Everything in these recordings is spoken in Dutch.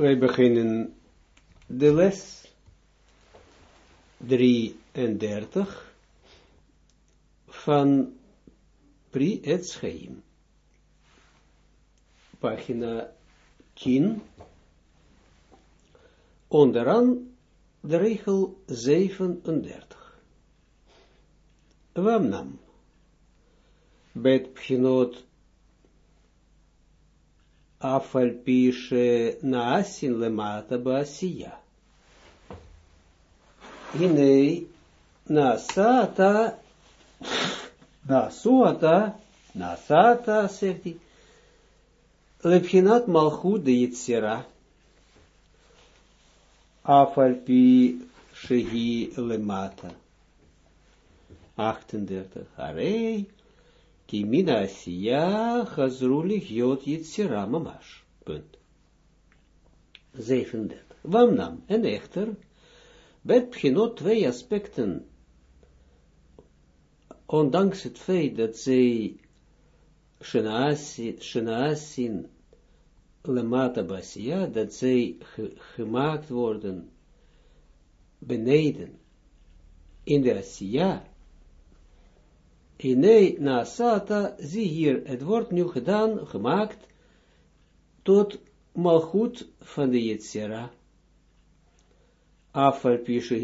Wij beginnen de les 33 van Pri et Schaim. Pagina 10. Onderaan de regel 37. Wamnam. Bet Pchinot afal pishe naasin lemata baasiya. Hinei nasata nasuata nasata zegt hij lepchinat malchut de yitzira afal pi shehi lemata 38 Arei mina asiya chazrulich jot yitzira mamash. Punt. 37. Wamnam, en echter, bet pchinot twee aspecten, ondanks het feit dat zij shenaasin lemata basia, dat zij gemaakt worden beneden in de asiya, Inei nasata, zie hier, het wordt nu gedaan, gemaakt, tot malchut van de Yetzira. Afval pische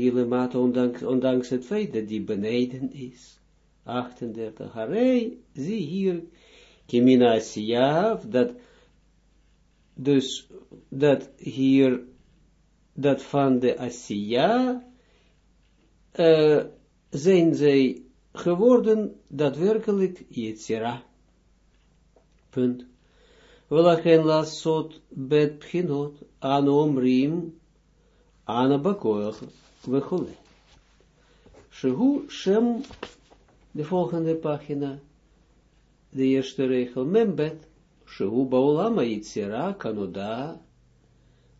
ondanks, het feit dat die beneden is. 38. Harei, zie hier, kimina asiyav, dat, dus, dat hier, dat van de asiya, uh, zijn zij geworden daadwerkelijk Yetzira. Punt. Welachen lasot bet pchinot an omrim ana bakoach vechole. Shehu Shem, de volgende pagina, de eerste regel, membet, Shehu baolama Yetzira kanoda,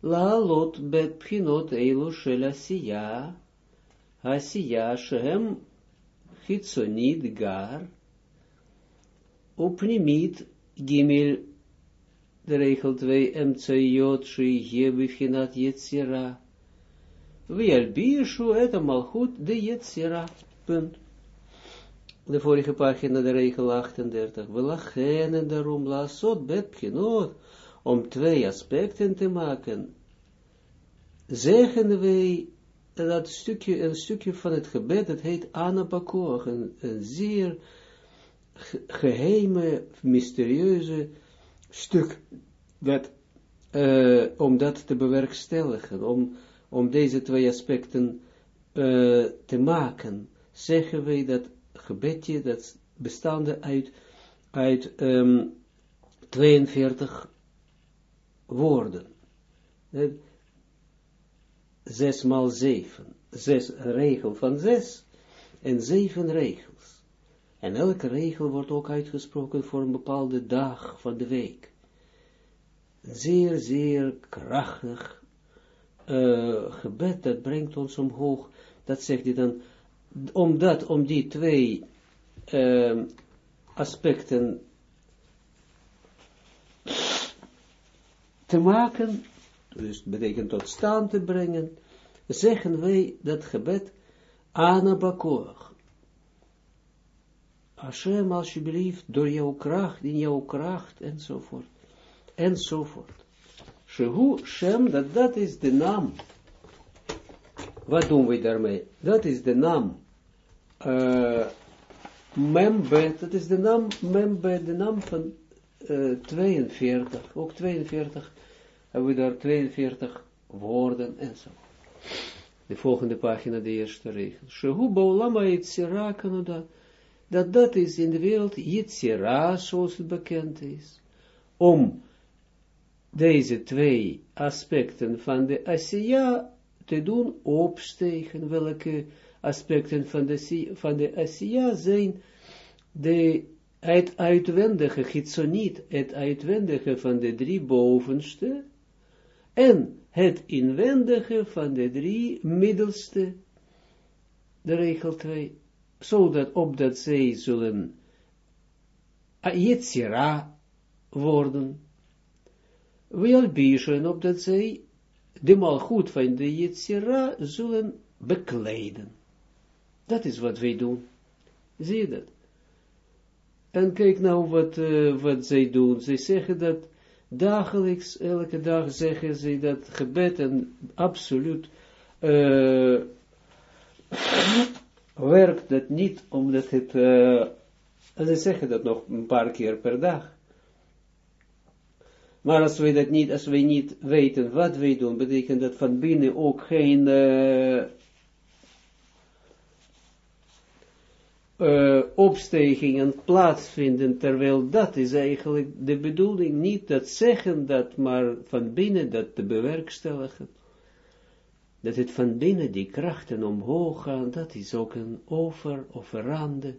lot bet pchinot eilu shel asiya, asiya Hitsonid gar, upnimit gimel, de regel 2, mtsayot shi yebichinat yetzira, Wielbishu et malchut de yetzira, punt. De vorige pagina, de regel 38, we lachen en daarom lasot bet pchinot, om twee aspecten te maken, zeggen wij dat stukje, een stukje van het gebed, dat heet Anapakoach, een, een zeer geheime, mysterieuze stuk, dat, uh, om dat te bewerkstelligen, om, om deze twee aspecten uh, te maken, zeggen wij dat gebedje, dat bestaande uit, uit um, ehm, 42 woorden zes maal zeven, zes, een regel van zes, en zeven regels. En elke regel wordt ook uitgesproken voor een bepaalde dag van de week. Zeer, zeer krachtig uh, gebed, dat brengt ons omhoog, dat zegt hij dan, omdat, om die twee uh, aspecten te maken, dus betekent tot staan te brengen, zeggen wij dat gebed anabakoach. Hashem, alsjeblieft, door jouw kracht, in jouw kracht, enzovoort, enzovoort. Shehu Shem, dat, dat is de naam. Wat doen we daarmee? Dat is de naam. Uh, Membet, dat is de naam, Membet, de naam van uh, 42, ook 42 hebben we daar 42 woorden en zo. De volgende pagina, de eerste regel. Shehu. Dat dat is in de wereld yitzira, zoals het bekend is. Om deze twee aspecten van de Asiya te doen opstegen. Welke aspecten van de, van de Asiya zijn de het uitwendige, het uitwendige van de drie bovenste, en het inwendige van de drie middelste, de regel 2, zodat opdat zij zullen Yetzira worden, wel op opdat zij de malgoed van de Yetzira zullen bekleden. Dat is wat wij doen. Zie je dat? En kijk nou wat, uh, wat zij doen. Zij zeggen dat dagelijks, elke dag zeggen ze dat gebed en absoluut uh, werkt dat niet, omdat het, uh, ze zeggen dat nog een paar keer per dag. Maar als wij dat niet, als wij niet weten wat wij doen, betekent dat van binnen ook geen uh, uh, opstijgingen plaatsvinden, terwijl dat is eigenlijk de bedoeling, niet dat zeggen dat, maar van binnen dat te bewerkstelligen. Dat het van binnen die krachten omhoog gaan, dat is ook een over of verande.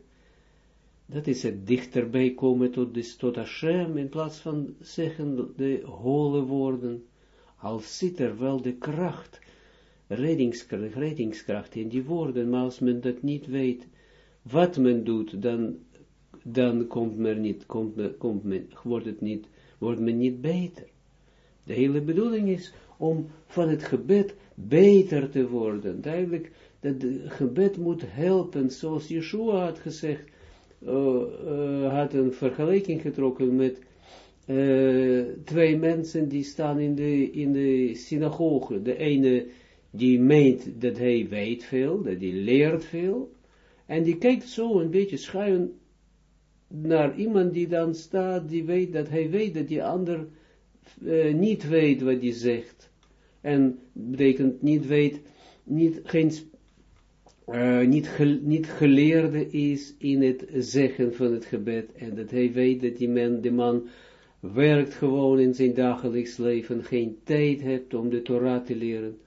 Dat is het dichterbij komen tot, dus, tot Hashem, in plaats van zeggen de holle woorden, als zit er wel de kracht, reddingskracht in die woorden, maar als men dat niet weet, wat men doet, dan, dan komt men niet, komt komt men, wordt het niet, wordt men niet beter. De hele bedoeling is om van het gebed beter te worden. Duidelijk, dat het gebed moet helpen, zoals Yeshua had gezegd, uh, uh, had een vergelijking getrokken met uh, twee mensen die staan in de, in de synagoge. De ene die meent dat hij weet veel, dat hij leert veel, en die kijkt zo een beetje schuin naar iemand die dan staat, die weet dat hij weet dat die ander uh, niet weet wat hij zegt. En betekent niet weet, niet, geen, uh, niet, ge, niet geleerde is in het zeggen van het gebed. En dat hij weet dat die man, de man werkt gewoon in zijn dagelijks leven, geen tijd heeft om de Torah te leren.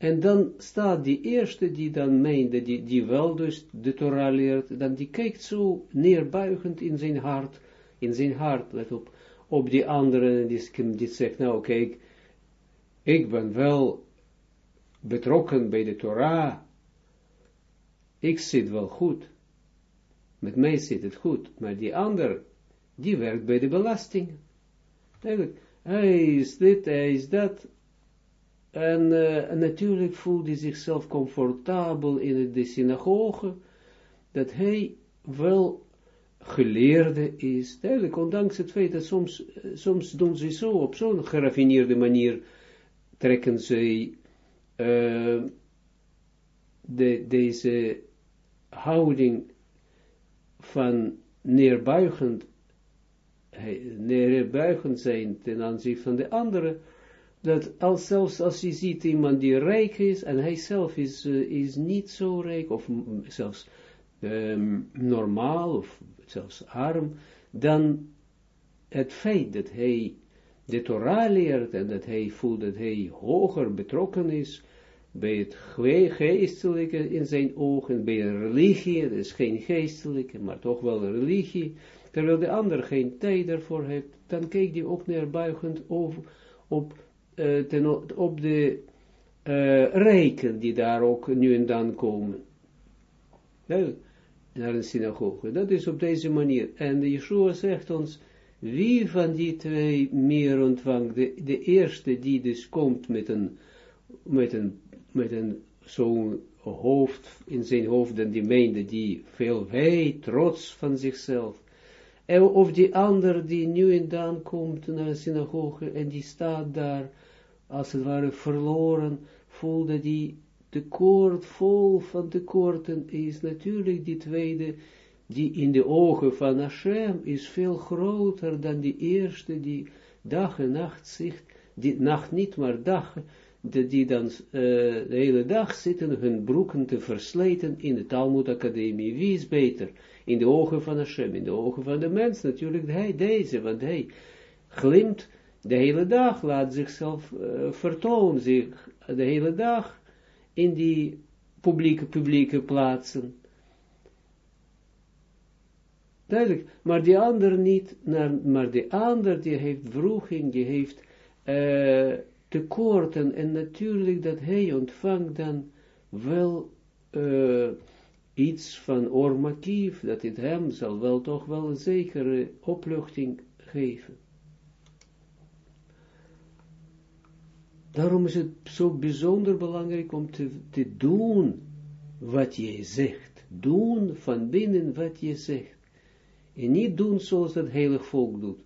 En dan staat die eerste die dan meende, die, die wel dus de Torah leert, dan die kijkt zo neerbuigend in zijn hart, in zijn hart, let op, op die andere, die, die zegt, nou kijk, ik ben wel betrokken bij de Torah, ik zit wel goed, met mij zit het goed, maar die ander, die werkt bij de belasting. Hij is dit, hij is dat, en, uh, natuurlijk voelde hij zichzelf comfortabel in de synagoge, dat hij wel geleerde is, duidelijk, ondanks het feit dat soms, soms doen ze zo, op zo'n geraffineerde manier, trekken ze uh, de, deze houding van neerbuigend, neerbuigend zijn ten aanzien van de anderen, dat als, zelfs als je ziet iemand die rijk is, en hij zelf is, uh, is niet zo rijk, of zelfs um, normaal, of zelfs arm, dan het feit dat hij de Torah leert, en dat hij voelt dat hij hoger betrokken is, bij het geestelijke in zijn ogen, bij een religie, het is geen geestelijke, maar toch wel een religie, terwijl de ander geen tijd ervoor heeft, dan kijkt hij ook neerbuigend over, op uh, ten, op de uh, rijken die daar ook nu en dan komen. Ja, naar een synagoge. Dat is op deze manier. En de Yeshua zegt ons, wie van die twee meer ontvangt, de, eerste die dus komt met een, met een, met een zo'n hoofd, in zijn hoofd, en die meende die veel weet, trots van zichzelf, of die ander die nu en dan komt naar de synagoge en die staat daar als het ware verloren, voelde die tekort, vol van tekorten is natuurlijk die tweede, die in de ogen van Hashem is veel groter dan die eerste, die dag en nacht zicht, die nacht niet, maar dag, die, die dan uh, de hele dag zitten hun broeken te versleten in de Talmud Academie. Wie is beter? In de ogen van Hashem, in de ogen van de mens natuurlijk, hij, deze, want hij glimt de hele dag laat zichzelf uh, vertonen, zich de hele dag in die publieke, publieke plaatsen. Duidelijk, maar die ander niet, maar die ander die heeft vroeging, die heeft uh, tekorten en natuurlijk dat hij ontvangt dan wel uh, iets van ormakief, dat het hem zal wel toch wel een zekere opluchting geven. Daarom is het zo bijzonder belangrijk om te, doen wat je zegt. Doen van binnen wat je zegt. En niet doen zoals het heilig volk doet.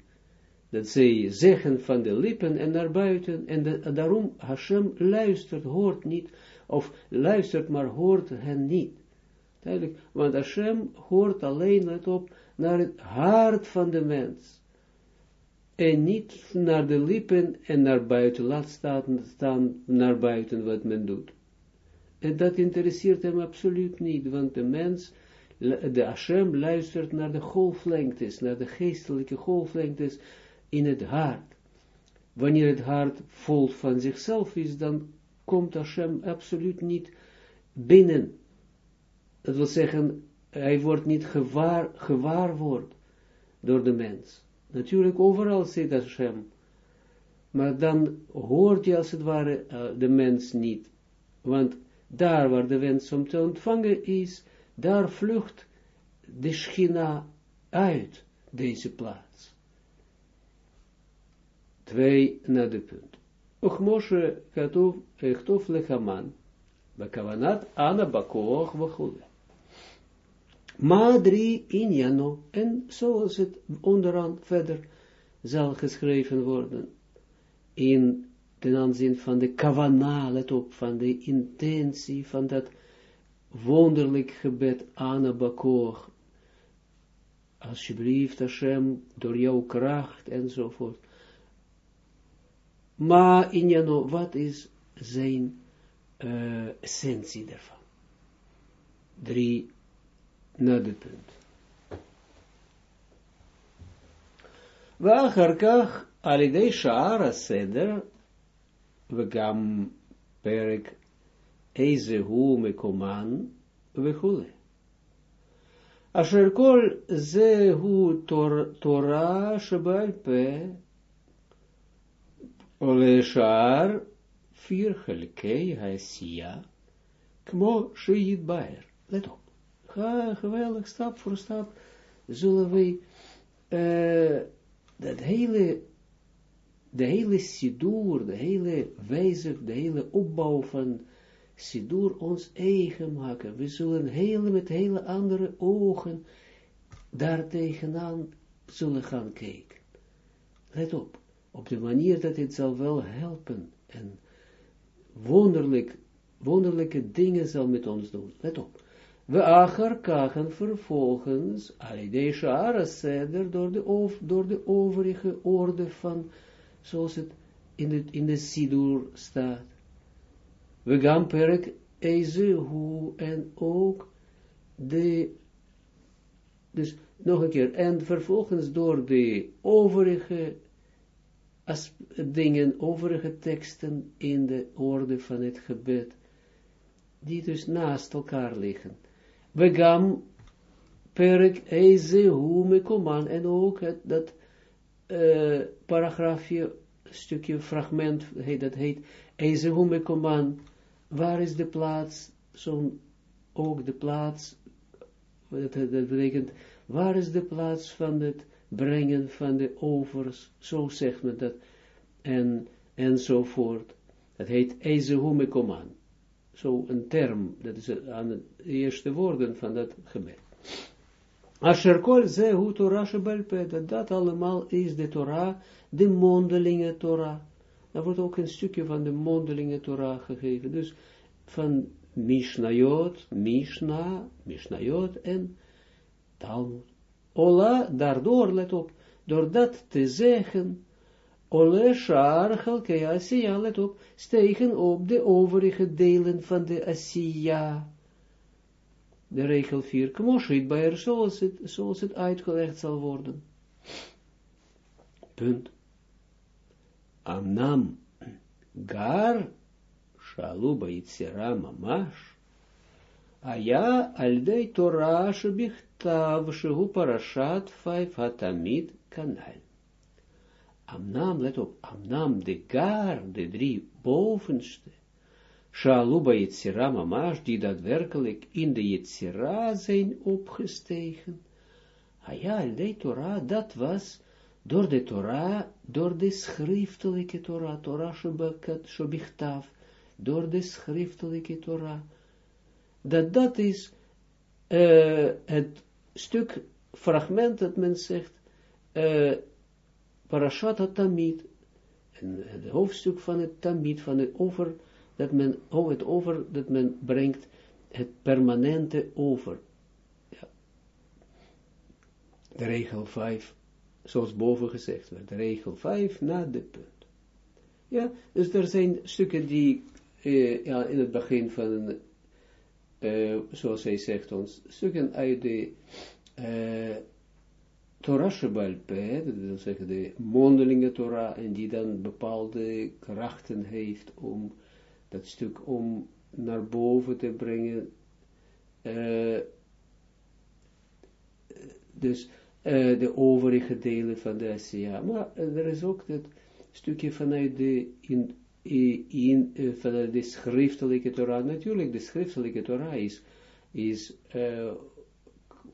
Dat zij zeggen van de lippen en naar buiten. En daarom Hashem luistert, hoort niet. Of luistert, maar hoort hen niet. Duidelijk, want Hashem hoort alleen, let op, naar het hart van de mens. En niet naar de lippen en naar buiten, laat staan, staan naar buiten wat men doet. En dat interesseert hem absoluut niet, want de mens, de Hashem luistert naar de golflengtes, naar de geestelijke golflengtes in het hart. Wanneer het hart vol van zichzelf is, dan komt Hashem absoluut niet binnen. Dat wil zeggen, hij wordt niet gewaar, gewaar wordt door de mens. Natuurlijk, overal zit Hashem. Maar dan hoort je als het ware uh, de mens niet. Want daar waar de wens om te ontvangen is, daar vlucht de schina uit deze plaats. Twee naar de punt. Och Moshe katof echtof lechaman, bakavanat ana bakoch. Madri injano, en zoals het onderaan verder zal geschreven worden, in ten aanzien van de kavana, let op, van de intentie van dat wonderlijk gebed aan Bakor, alsjeblieft Hashem, door jouw kracht enzovoort. Maar injano, wat is zijn uh, essentie daarvan? Drie naar de punt. ואחר כך על ידי שער הסדר וגם פרק איזה הוא מקומן וכו'. אשר כל זה הוא תור, תורה שבעל פה עולה שער vier חלקי העשייה כמו שיתבהר. let op. Ga, geweldig, stap voor stap, zullen wij uh, dat hele, de hele sidur, de hele wijze, de hele opbouw van sidur ons eigen maken. We zullen hele, met hele andere ogen daar tegenaan zullen gaan kijken. Let op, op de manier dat het zal wel helpen en wonderlijk, wonderlijke dingen zal met ons doen. Let op. We acher kachen vervolgens, alidesha araseder, door de, door de overige orde van, zoals het in de, in de Sidur staat. We gaan perk hoe en ook de, dus nog een keer, en vervolgens door de overige dingen, overige teksten in de orde van het gebed, die dus naast elkaar liggen. Perk eze hu mekoman, en ook het, dat uh, paragraafje, stukje fragment, heet, dat heet eze hu mekoman, waar is de plaats, zo'n, ook de plaats, dat, dat betekent, waar is de plaats van het brengen van de overs, zo zegt men dat, en, enzovoort. Dat heet eze hu mekoman zo een term, dat is aan de eerste woorden van dat gebed. Asher ze hu Torah dat dat allemaal is de Torah, de mondelinge Torah. Daar wordt ook een stukje van de mondelinge Torah gegeven. Dus van Mishnayot, Mishna, Mishnayot en Talmud. Ola, daardoor, let op, door dat te zeggen, Ole Shar Chalkei Asiya, let op, stegen op de overige delen van de Asiya. De regel 4, Kmoshit bij zoals het, zoals het uitgelegd zal worden. Punt. Amnam gar shaluba yitzira mamash aya aldei shebichtav shehu parashat vijf hatamid kanal. Amnam, let op, Amnam, de gar, de drie bovenste, Shaluba Yitzira Mamash, die daadwerkelijk in de Yitzira zijn opgestegen. Ah ja, de Torah, dat was door de Torah, door de schriftelijke Torah, Torah Shobichtav, door de schriftelijke Torah, dat dat is uh, het stuk fragment dat men zegt, uh, Parashat Tamid, het hoofdstuk van het Tamid, van het over, dat men, oh, het over, dat men brengt, het permanente over. Ja. De regel 5, zoals boven gezegd werd, de regel 5 na de punt. Ja, dus er zijn stukken die uh, ja, in het begin van, uh, zoals hij zegt ons, stukken uit de uh, Torah Shebalpe, dat wil zeggen de mondelinge Torah, en die dan bepaalde krachten heeft om dat stuk om naar boven te brengen. Uh, dus uh, de overige delen van de Asiya. Maar er is ook dat stukje vanuit de, in, in, vanuit de schriftelijke Torah. Natuurlijk, de schriftelijke Torah is, is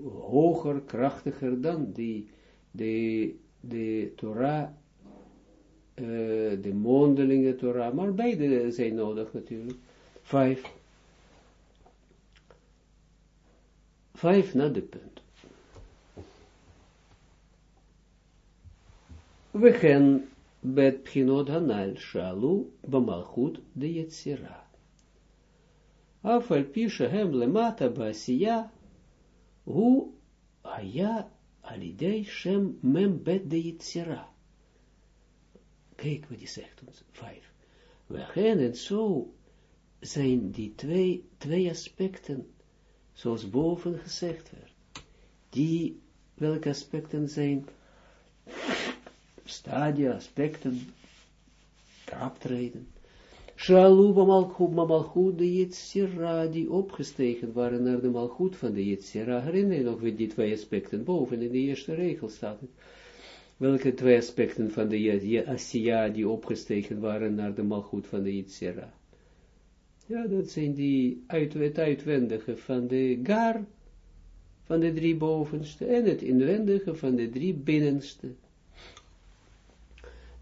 hoger, krachtiger dan die, de, de Torah, uh, de mondelinge Torah, maar beide zijn nodig natuurlijk. Vijf. Vijf naar de punt. We gaan bet pchinot hanal shalu bamalchut de yetzira. Afal pisha hem lemata basiya Hu haya alidei shem mem bet de. Kijk wat hij zegt ons, vijf. We gaan en zo zijn die twee, twee aspecten, zoals boven gezegd werd. Die, welke aspecten zijn, stadia, aspecten, traptreden, Shaluba malchut, malchut de Yetzira, die opgestegen waren naar de malchut van de Yetzira. Herinner je nog weer die twee aspecten boven in de eerste regel staat. Welke twee aspecten van de Asiya die opgestegen waren naar de malchut van de Yetzira? Ja, dat zijn die uit, het uitwendige van de gar, van de drie bovenste, en het inwendige van de drie binnenste.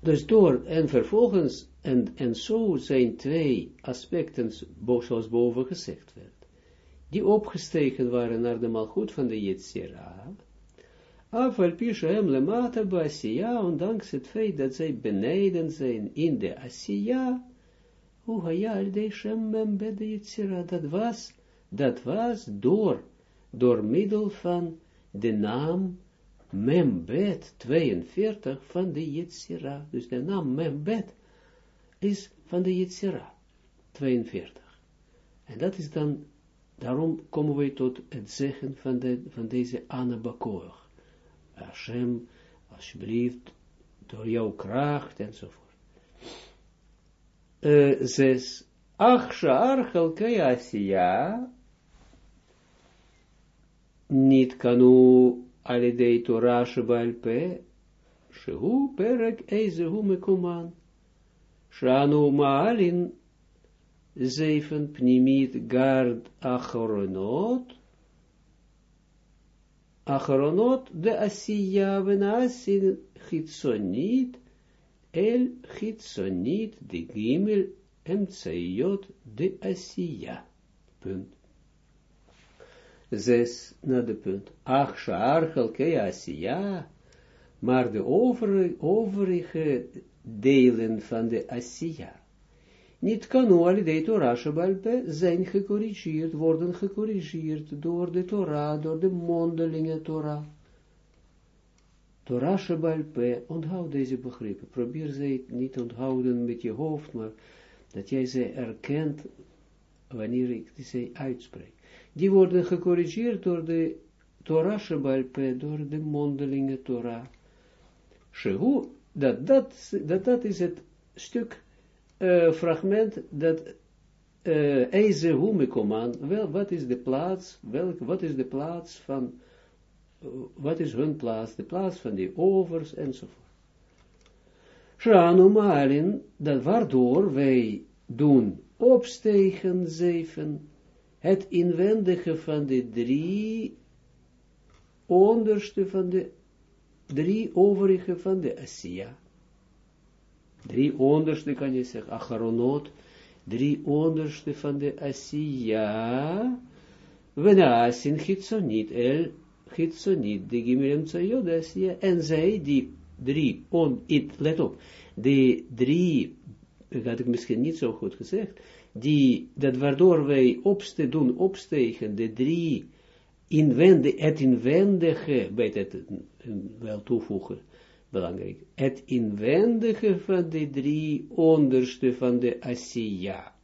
Dus door, en vervolgens, en, en zo zijn twee aspecten, zoals boven gezegd werd, die opgestegen waren naar de malgoed van de Yetzira, afval pishem lemata Asiya, ondanks het feit dat zij beneden zijn in de Asiya, Shem de Yetzira, dat was, dat was door, door middel van de naam Membet 42 van de Yetzira. Dus de naam Membet is van de Yetzira 42. En dat is dan, daarom komen we tot het zeggen van, de, van deze. Hashem, alsjeblieft, door jouw kracht enzovoort. Uh, zes. Ach, shaar chalkei niet kanu alidei Torah shebalpe, shehu perek eizehu shanu maalin zeven pnimit gard acharonot, acharonot de asiya venasin chitsonit, el chitsonit de gimel emtsayot de asiya. Zes naar de punt. Ach, shaar asiya, maar de overige delen van de asiya, niet kan al de Torah zijn gecorrigeerd, worden gecorrigeerd door de Torah, door de mondelinge Torah. Torah Shabbalpe, onthoud deze begrippen, probeer ze niet onthouden met je hoofd, maar dat jij ze erkent wanneer ik ze uitspreek die worden gecorrigeerd door de Torah Shebalpe, door de mondelinge Torah. Shehu, dat, dat, dat, dat is het stuk, uh, fragment, dat uh, Eizehu Mekoman, wel, wat is de plaats, welk, wat is de plaats van, uh, wat is hun plaats, de plaats van die overs, enzovoort. Shanu Malin, dat waardoor wij doen opstegen zeven het inwendige van de drie onderste van de drie overige van de Asiya. Drie onderste kan je zeggen, acharonot, drie onderste van de Asiya. Venasin Chitsonit, El Chitsonit, de Gimelem Tzayod Asiya. En zij, die drie, on, it, let op, de drie, dat had ik misschien niet zo goed gezegd, die, dat waardoor wij opste, doen opstegen, de drie inwendige, het inwendige, bij het wel toevoegen, belangrijk, het inwendige van de drie onderste van de Asiya.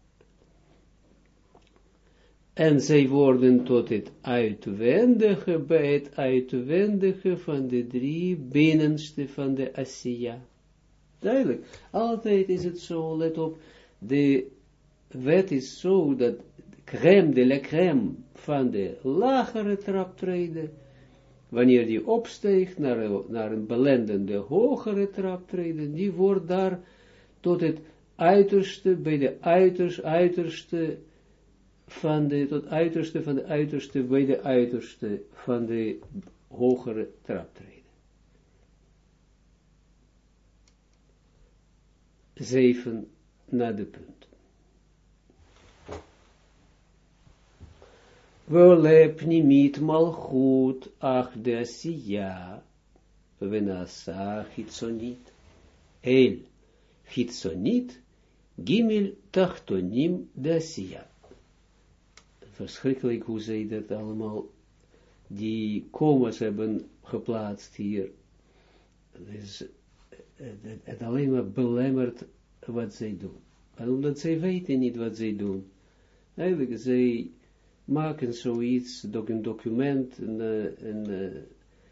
En zij worden tot het uitwendige, bij het uitwendige van de drie binnenste van de Asiya. Duidelijk, altijd is het zo, let op, de wet is zo dat crème de la crème van de lagere traptreden, wanneer die opsteegt naar, naar een belendende hogere traptreden, die wordt daar tot het uiterste, bij de uiterste, uiterste van de, tot uiterste van de uiterste, bij de uiterste van de hogere traptreden. Zeven naar de punt. Wole pnimit malchut ach de asiya, venasa hitsonit, el hitsonit, gimel tachtonim de. Verschrikkelijk hoe zij dat allemaal, die komas hebben geplaatst hier. Dus het, het alleen maar belemmert wat zij doen. En omdat zij weten niet wat zij doen. Eigenlijk, zij maken zoiets, een document, en, uh,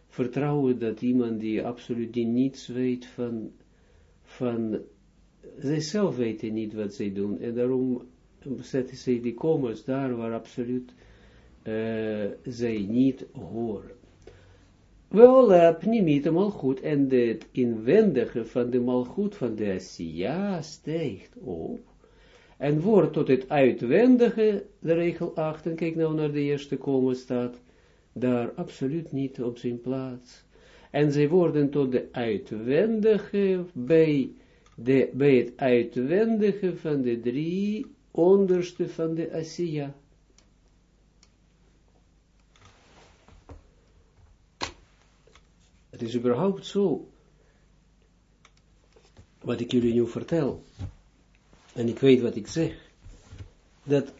vertrouwen dat iemand die absoluut niets weet van, van, zij zelf weten niet wat zij doen, en daarom zetten zij die komers daar waar absoluut uh, zij niet horen. Wel, pnimiet malgoed, en het inwendige van de malgoed van de Asiya stijgt op, en wordt tot het uitwendige, de regel 8, en kijk nou naar de eerste komen staat, daar absoluut niet op zijn plaats. En zij worden tot de uitwendige, bij, de, bij het uitwendige van de drie onderste van de Asiya. Het is überhaupt zo, wat ik jullie nu vertel, en ik weet wat ik zeg, dat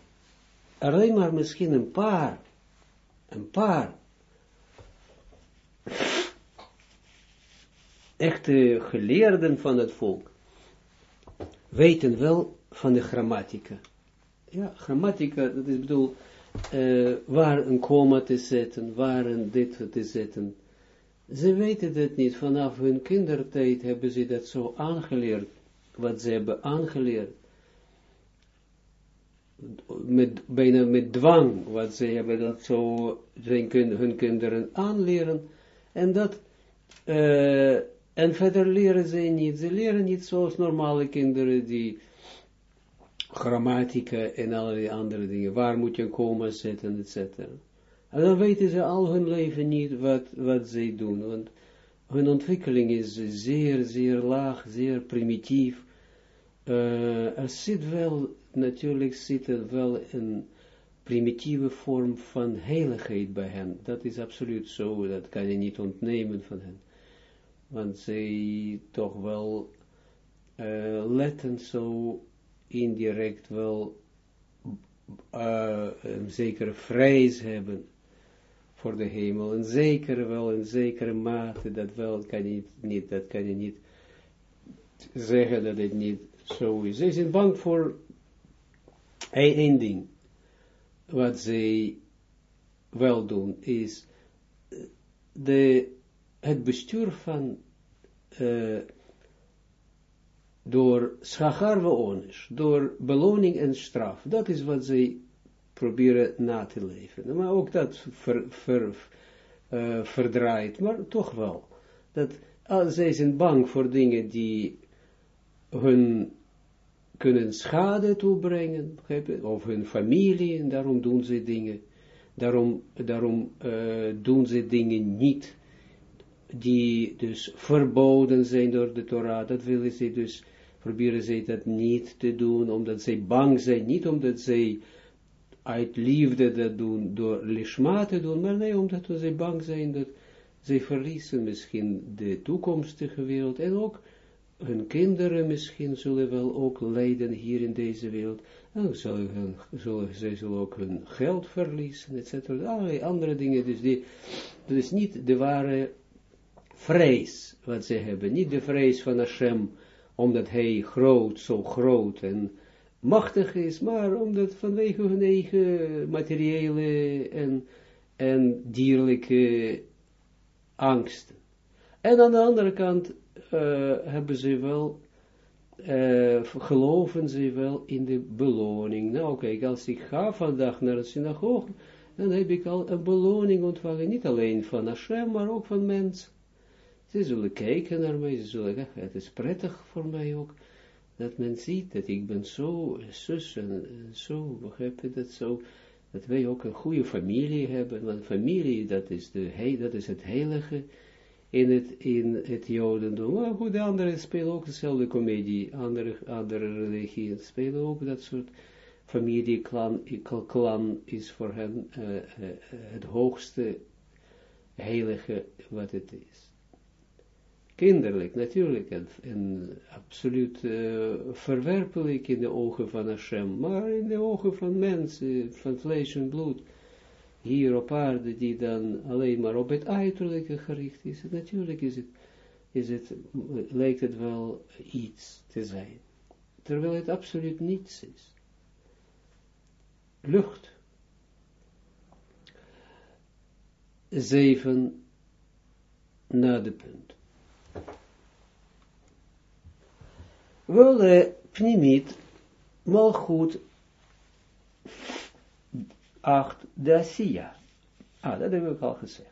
alleen maar misschien een paar, een paar echte geleerden van het volk weten wel van de grammatica. Ja, grammatica, dat is bedoel, uh, waar een komma te zetten, waar een dit te zetten. Ze weten dat niet, vanaf hun kindertijd hebben ze dat zo aangeleerd, wat ze hebben aangeleerd. Met, bijna met dwang, wat ze hebben dat zo hun kinderen aanleren, en dat, uh, en verder leren ze niet, ze leren niet zoals normale kinderen, die grammatica en allerlei andere dingen, waar moet je komen zetten, etc. En dan weten ze al hun leven niet wat, wat zij doen, want hun ontwikkeling is zeer, zeer laag, zeer primitief, uh, er zit wel natuurlijk zit er wel een primitieve vorm van heiligheid bij hen. Dat is absoluut zo, dat kan je niet ontnemen van hen. Want zij toch wel uh, letten zo indirect wel uh, een zekere vrees hebben voor de hemel. Een zekere wel, een zekere mate, dat wel kan je niet, dat kan je niet zeggen dat het niet zo is. Zij zijn bang voor Eén ding wat zij wel doen is de, het bestuur van uh, door schachar onis, door beloning en straf. Dat is wat zij proberen na te leven. Maar ook dat ver, ver, uh, verdraait, maar toch wel. Dat, uh, zij zijn bang voor dingen die hun kunnen schade toebrengen, of hun familie, en daarom doen ze dingen, daarom, daarom uh, doen ze dingen niet, die dus verboden zijn door de Torah, dat willen ze dus, proberen ze dat niet te doen, omdat zij bang zijn, niet omdat zij uit liefde dat doen, door lishma te doen, maar nee, omdat ze bang zijn dat zij verliezen misschien de toekomstige wereld en ook hun kinderen misschien zullen wel ook lijden hier in deze wereld. En zullen, zullen, zij zullen ook hun geld verliezen, etc. Allerlei andere dingen. Dus die, dat is niet de ware vrees wat ze hebben. Niet de vrees van Hashem, omdat hij groot, zo groot en machtig is, maar omdat vanwege hun eigen materiële en, en dierlijke angsten. En aan de andere kant uh, hebben ze wel, uh, geloven ze wel in de beloning. Nou kijk, als ik ga vandaag naar de synagoge, dan heb ik al een beloning ontvangen, niet alleen van Hashem, maar ook van mensen. Ze zullen kijken naar mij, ze zullen het is prettig voor mij ook, dat men ziet dat ik ben zo, zus en zo, begrijp je dat zo, dat wij ook een goede familie hebben, want familie, dat is, de, dat is het heilige, in het, in het Jodendom. Maar goed, de anderen spelen ook dezelfde komedie. Andere, andere religieën spelen ook dat soort familieklan klan is voor hen uh, uh, het hoogste heilige wat het is. Kinderlijk, natuurlijk, en, absoluut uh, verwerpelijk in de ogen van Hashem, maar in de ogen van mensen, van vlees en bloed, hier op aarde, die dan alleen maar op het uiterlijke gericht is, natuurlijk is het, is het, lijkt het wel iets te zijn, terwijl het absoluut niets is. Lucht. Zeven na de punt. Wel, eh, pnimiet, malgoed, 8, de Asiya. Ah, dat heb ik al gezegd.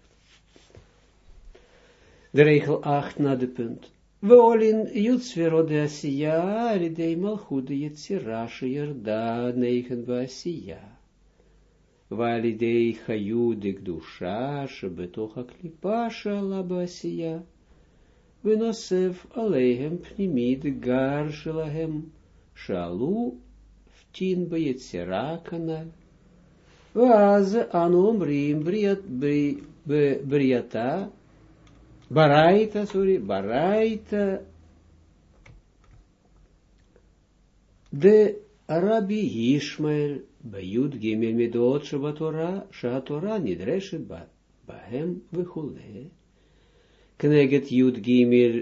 De regel 8 na de punt. Wolin Jutsvero de Asiya, Alidei Malchut de Yetzira, Sheyerda, 9 bij Asiya. Validei Hayudik Dusha, Shebetoch Aklipa, Shala. Venosef Alehem Pnimid Gar Shelahem, Shalu, Ftin Beyetzira kanal. ואז אנו אומרים בריאתה, ברייתא, סורי, ברייתא, דרבי ישמעאל ביוד גימל מידות שבתורה, שהתורה נדרשת בהם וכולי. כנגד יוד גימל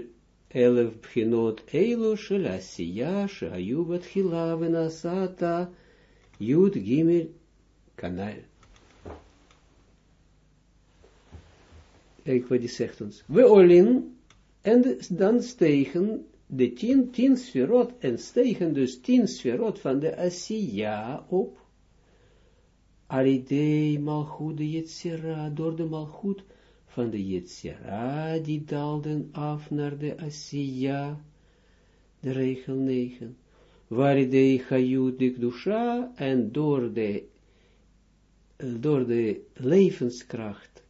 אלף בחינות אלו של עשייה שהיו בתחילה ונעשת יוד גימל kanaal. Kijk wat die zegt ons. We olin, en dan stegen de tien, tien sferot, en stegen dus tien sferot van de Asiya op. Aridei malchut de Yetzira, door de malchut van de Yetzira, die daalden af naar de Asiya, de regel 9. Waridei chayut de en door de door de levenskracht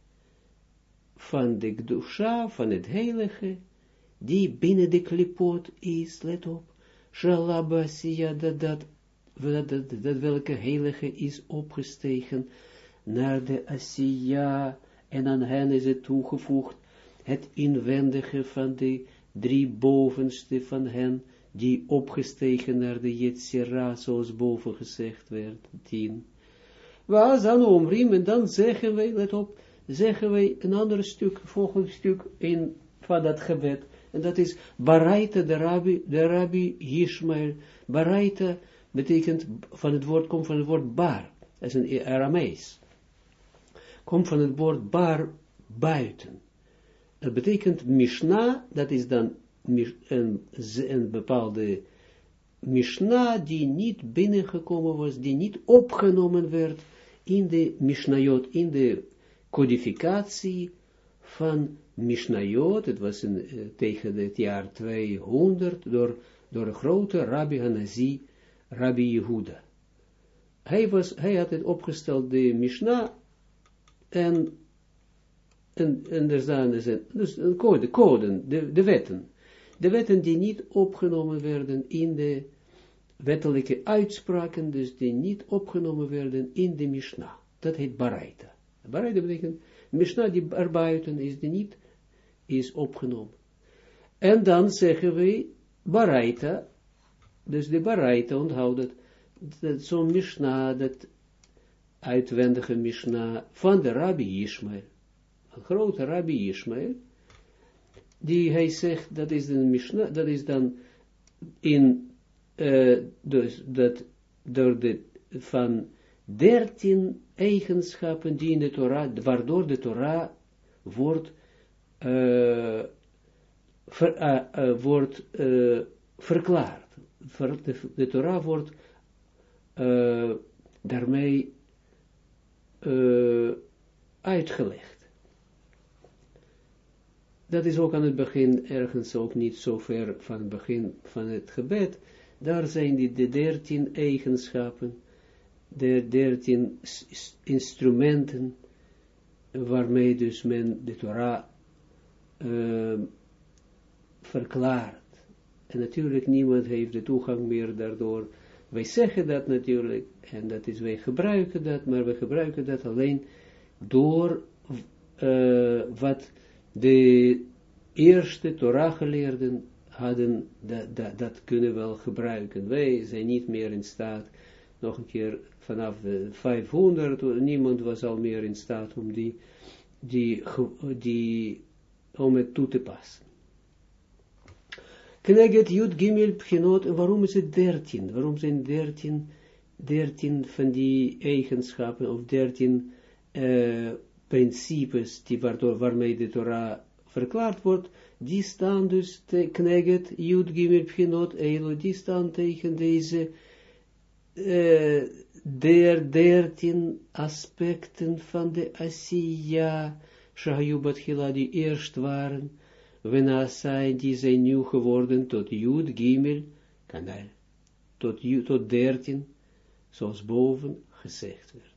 van de Gdusha, van het heilige, die binnen de klipot is, let op, Shalabasiya, dat, dat, dat, dat, dat welke heilige is opgestegen naar de Asiya, en aan hen is het toegevoegd, het inwendige van de drie bovenste van hen, die opgestegen naar de Yetzira, zoals boven gezegd werd, tien. Was dan omriem, en dan zeggen wij, let op, zeggen wij een ander stuk, volgend stuk in, van dat gebed. En dat is Baraita de Rabbi, de Rabbi Yishmael. Baraita betekent, van het woord, komt van het woord bar. Dat is een Aramees. Komt van het woord bar, buiten. Dat betekent Mishnah, dat is dan een, een bepaalde Mishnah die niet binnengekomen was, die niet opgenomen werd in de Mishnayot, in de codificatie van Mishnayot, het was in, uh, tegen het jaar 200, door, door de grote Rabbi Hanazi, Rabbi Yehuda. Hij, was, hij had het opgesteld, de Mishnah, en en, en er staan dus, een code, code de, de wetten. De wetten die niet opgenomen werden in de wettelijke uitspraken, dus die niet opgenomen werden in de Mishnah. Dat heet Baraita. Baraita betekent, Mishnah die erbuiten is, die niet is opgenomen. En dan zeggen we Baraita, dus de Baraita, onthoud dat, dat zo'n Mishnah, dat uitwendige Mishnah van de Rabbi Ishmael, een grote Rabbi Ishmael, die hij zegt, dat is een Mishnah, dat is dan in, uh, dus dat door de, van dertien eigenschappen die in de Torah, waardoor de Torah wordt, uh, wordt verklaard. de, de, Torah wordt daarmee uitgelegd. Dat is ook aan het begin ergens ook niet zo ver van het begin van het gebed. Daar zijn die de dertien eigenschappen, de dertien instrumenten, waarmee dus men de Torah uh, verklaart. En natuurlijk niemand heeft de toegang meer daardoor. Wij zeggen dat natuurlijk, en dat is, wij gebruiken dat, maar we gebruiken dat alleen door uh, wat de eerste Torah-geleerden hadden, dat, dat, kunnen wel gebruiken. Wij zijn niet meer in staat, nog een keer vanaf de 500, niemand was al meer in staat om die, die, die om het toe te passen. Kneget Jud Gimel Pchinot, waarom is het 13? Waarom zijn 13, 13 van die eigenschappen, of 13 uh, principes, die waardoor, waarmee de Torah verklaard wordt, die staan dus, te, kneget, Jud Gimel Pchinot, Eilo, die staan tegen deze uh, der dertien aspecten van de Asiya, Shahayu Hila, die eerst waren, Zijn, die zijn nu geworden tot Jud Gimel, kanal, tot, tot dertien, zoals boven gezegd werd.